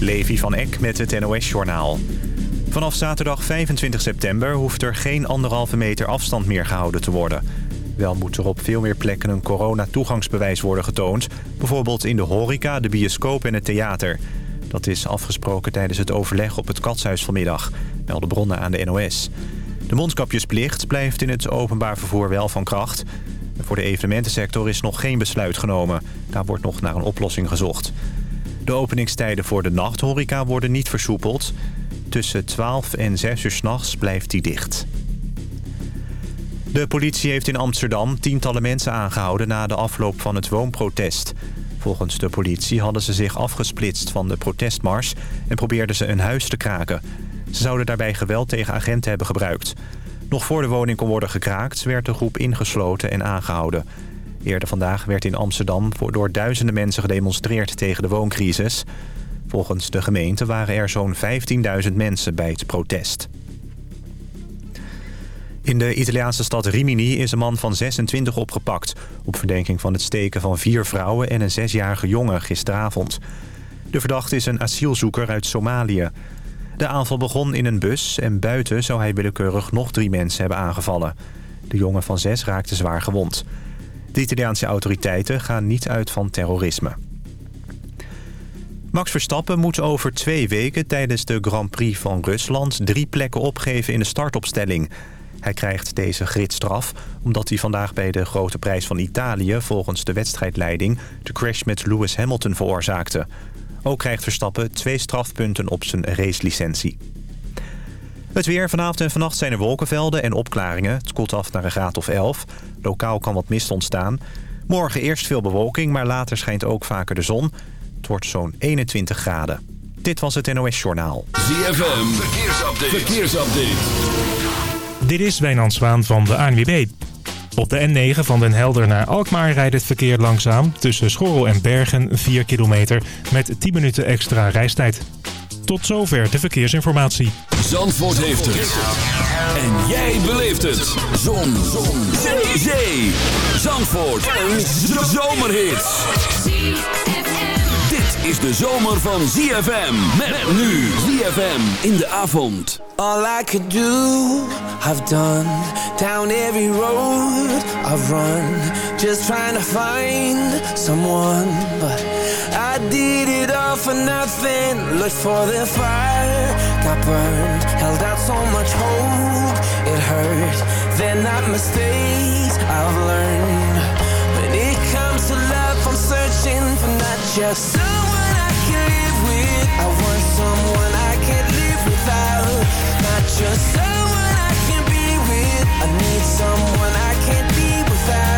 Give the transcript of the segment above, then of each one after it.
Levi van Eck met het NOS-journaal. Vanaf zaterdag 25 september hoeft er geen anderhalve meter afstand meer gehouden te worden. Wel moet er op veel meer plekken een coronatoegangsbewijs worden getoond. Bijvoorbeeld in de horeca, de bioscoop en het theater. Dat is afgesproken tijdens het overleg op het Katshuis vanmiddag, melden bronnen aan de NOS. De mondkapjesplicht blijft in het openbaar vervoer wel van kracht. Voor de evenementensector is nog geen besluit genomen. Daar wordt nog naar een oplossing gezocht. De openingstijden voor de nachthoreca worden niet versoepeld. Tussen 12 en 6 uur s'nachts blijft die dicht. De politie heeft in Amsterdam tientallen mensen aangehouden... na de afloop van het woonprotest. Volgens de politie hadden ze zich afgesplitst van de protestmars... en probeerden ze een huis te kraken. Ze zouden daarbij geweld tegen agenten hebben gebruikt. Nog voor de woning kon worden gekraakt... werd de groep ingesloten en aangehouden. Eerder vandaag werd in Amsterdam door duizenden mensen gedemonstreerd tegen de wooncrisis. Volgens de gemeente waren er zo'n 15.000 mensen bij het protest. In de Italiaanse stad Rimini is een man van 26 opgepakt... op verdenking van het steken van vier vrouwen en een zesjarige jongen gisteravond. De verdachte is een asielzoeker uit Somalië. De aanval begon in een bus en buiten zou hij willekeurig nog drie mensen hebben aangevallen. De jongen van zes raakte zwaar gewond. De Italiaanse autoriteiten gaan niet uit van terrorisme. Max Verstappen moet over twee weken tijdens de Grand Prix van Rusland... drie plekken opgeven in de startopstelling. Hij krijgt deze gridstraf omdat hij vandaag bij de Grote Prijs van Italië... volgens de wedstrijdleiding de crash met Lewis Hamilton veroorzaakte. Ook krijgt Verstappen twee strafpunten op zijn racelicentie. Het weer. Vanavond en vannacht zijn er wolkenvelden en opklaringen. Het koelt af naar een graad of 11. Lokaal kan wat mist ontstaan. Morgen eerst veel bewolking, maar later schijnt ook vaker de zon. Het wordt zo'n 21 graden. Dit was het NOS Journaal. ZFM. Verkeersupdate. Verkeersupdate. Dit is Wijnand Zwaan van de ANWB. Op de N9 van Den Helder naar Alkmaar rijdt het verkeer langzaam... tussen Schorrel en Bergen 4 kilometer met 10 minuten extra reistijd. Tot zover de verkeersinformatie. Zandvoort heeft het. En jij beleeft het. Zon. Zon. Zee. Zee. Zandvoort. Een zomerhit. Dit is de zomer van ZFM. Met nu ZFM in de avond. All I could do, I've done Down every road I've run Just trying to find someone But I did it all for nothing. Looked for the fire. Got burned. Held out so much hope. It hurt. They're not mistakes I've learned. When it comes to love I'm searching for not just someone I can live with. I want someone I can't live without. Not just someone I can be with. I need someone I can't be without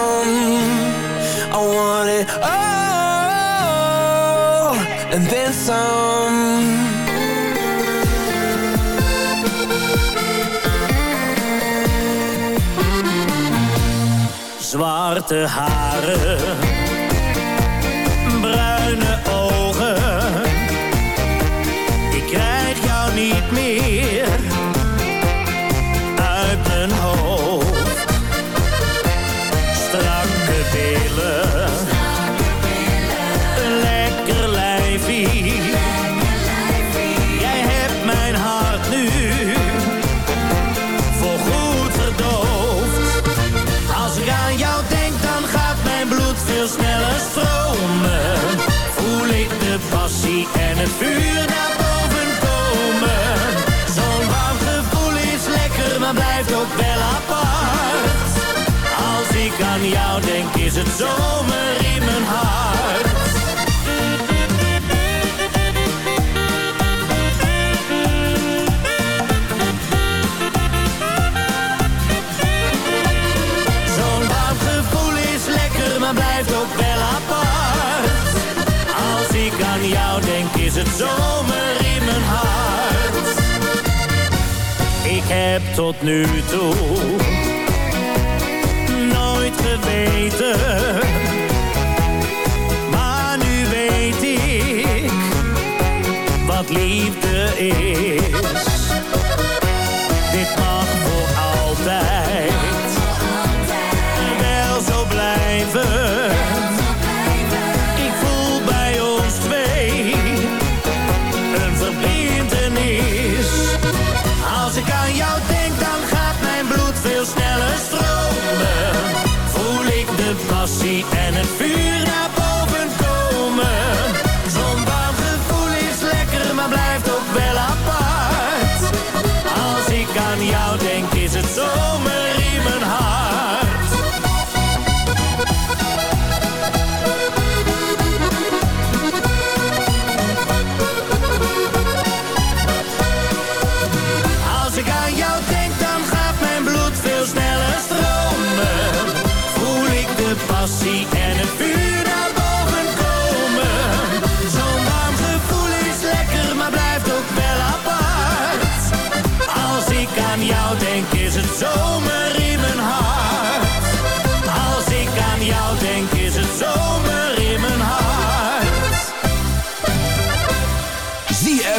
zwarte haren, vuur naar boven komen. Zo'n warm gevoel is lekker, maar blijft ook wel apart. Als ik aan jou denk, is het zomer in mijn hart. Is het zomer in mijn hart. Ik heb tot nu toe nooit geweten. Maar nu weet ik wat liefde is.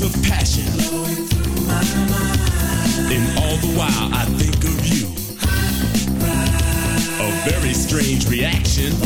waves of passion blowing through my mind. And all the while I think of you. A very strange reaction.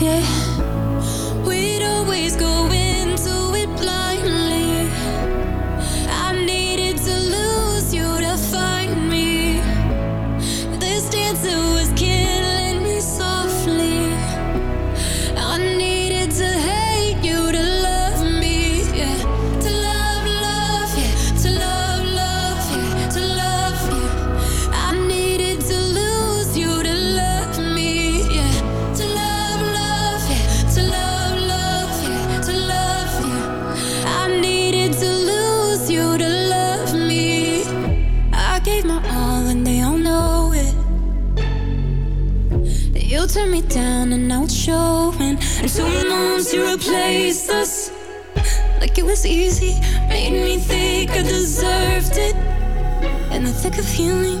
Yeah, we'd always go showing. And two months you replaced us. Like it was easy, made me think I deserved it. In the thick of healing,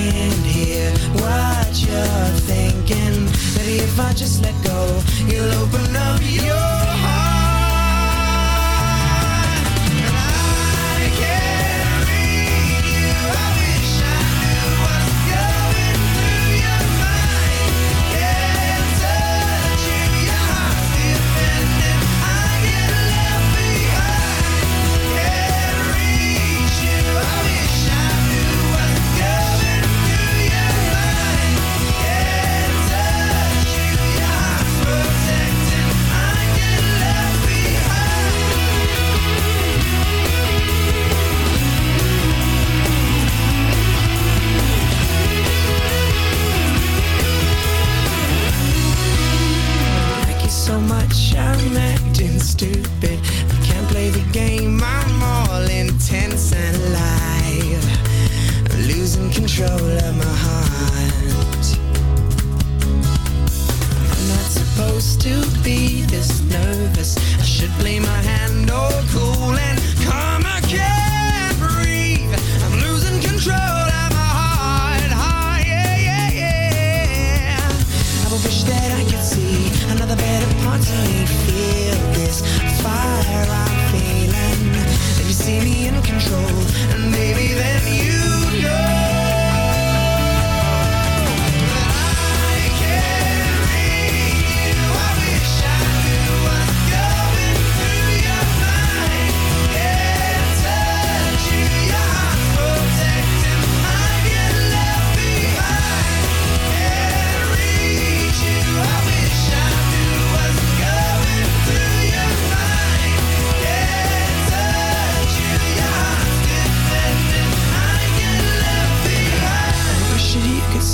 Can't hear what you're thinking. Maybe if I just let go, you'll open up your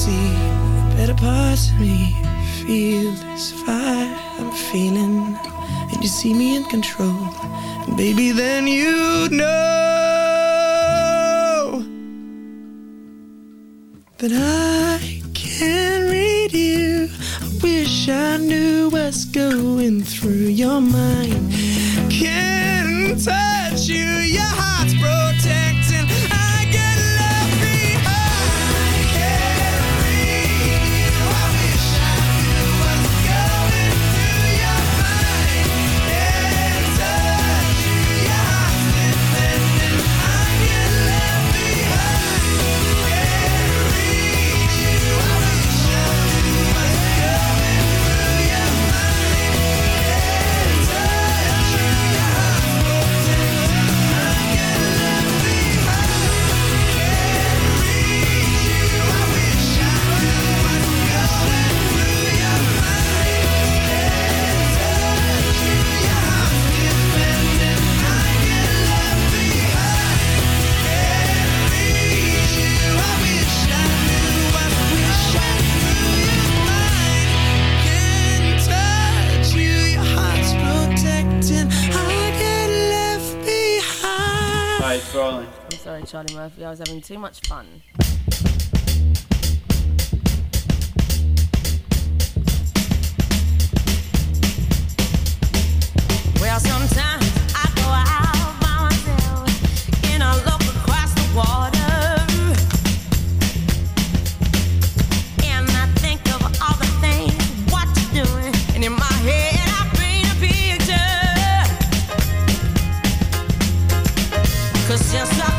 see the better parts of me. Feel this fire I'm feeling, and you see me in control. And baby, then you know that I can read you. I wish I knew what's going through your mind. Can't touch you, yeah. rolling. I'm sorry, Charlie Murphy. I was having too much fun. Well, sometimes I go out by myself and I look across the water. just like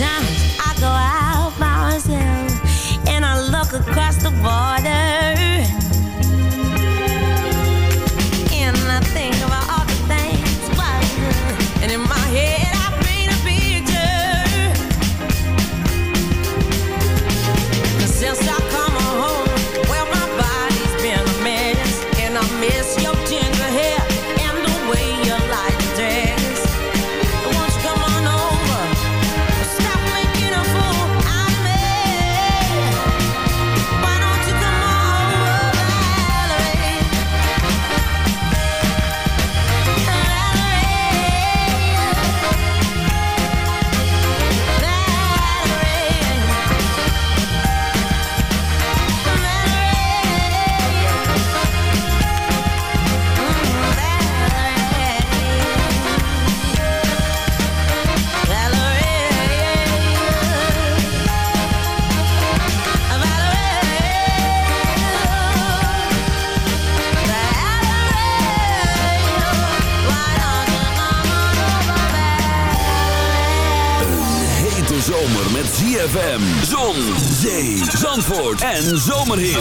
time en zomerhit.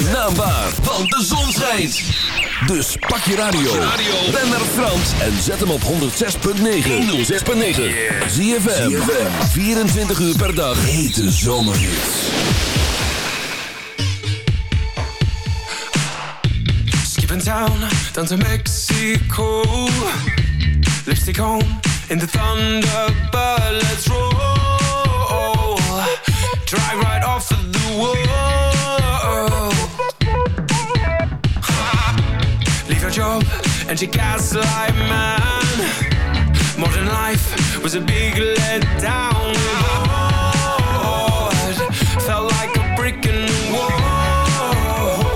Zijn naam waar, want de zon schijnt. Dus pak je radio. Ben naar Frans en zet hem op 106.9. 106.9. ZFM. 24 uur per dag. Hete zomerhits. Skipping town down to Mexico. Lipstick on in the Thunderbird. Let's roll. Drive right off of the wall. Job and your gaslight man. Modern life was a big letdown. Lord, felt like a brick in the wall.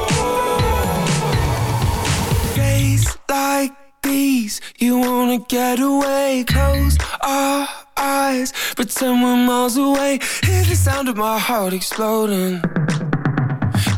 Days like these, you wanna get away. Close our eyes, pretend we're miles away. Hear the sound of my heart exploding.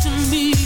to me.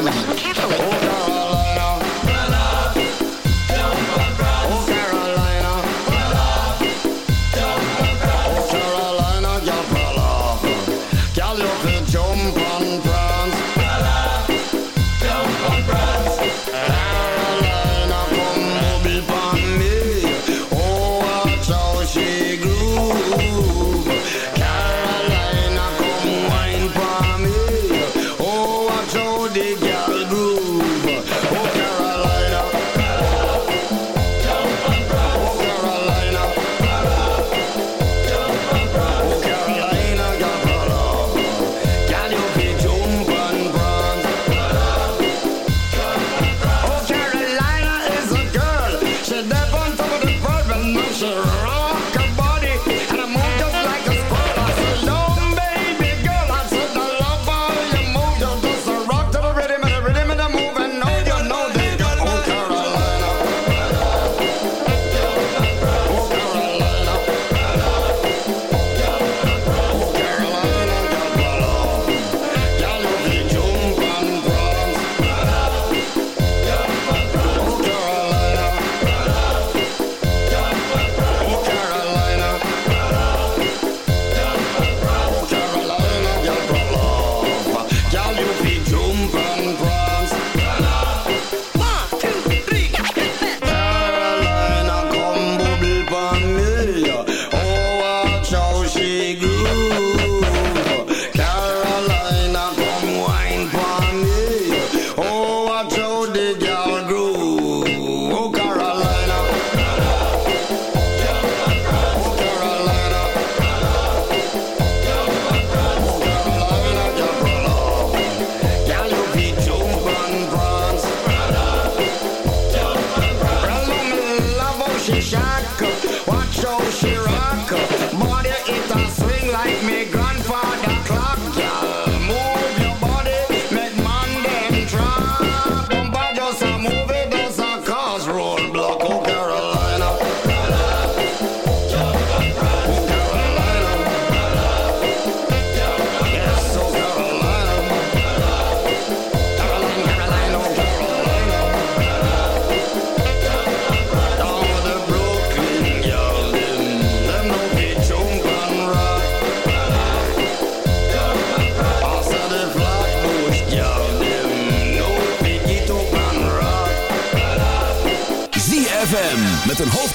Listen carefully.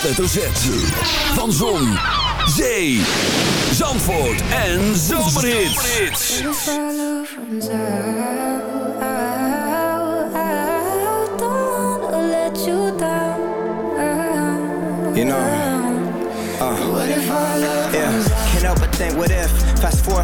Hoofdletter Z. Van Zon, Zee, Zandvoort en Zomerhits. If our love runs out, I don't wanna let you down. You know, uh, What if our love yeah. runs out? Can't help but think, what if?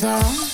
time's up